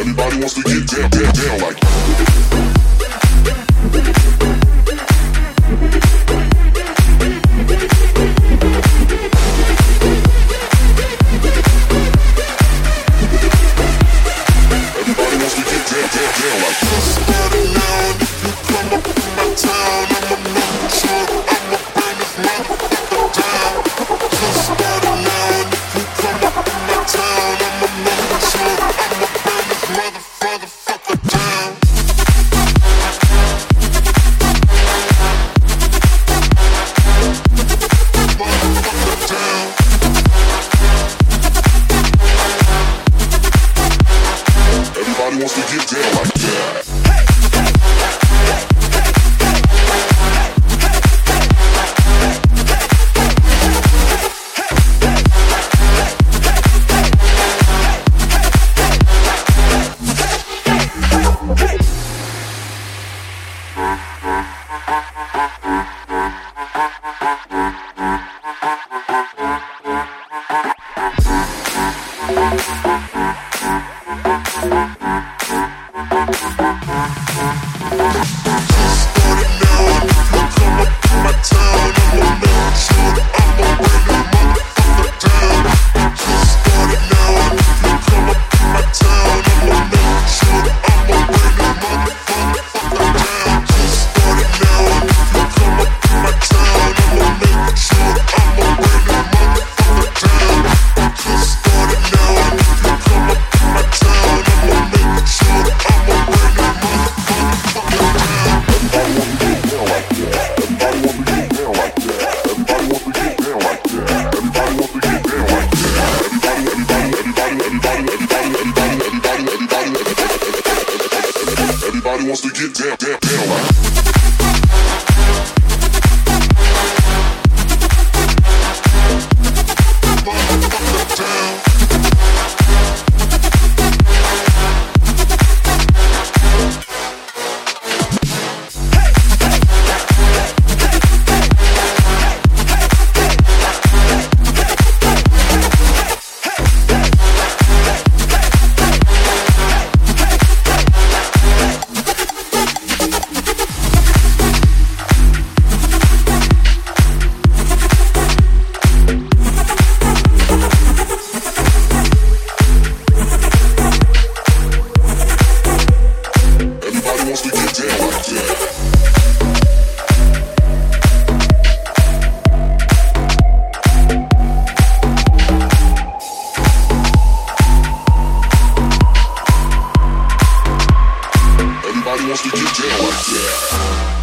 Everybody wants to get down, down, down like. wants to get down like that. Thank you. wants to get down, down, down. house, did you do it? Yeah.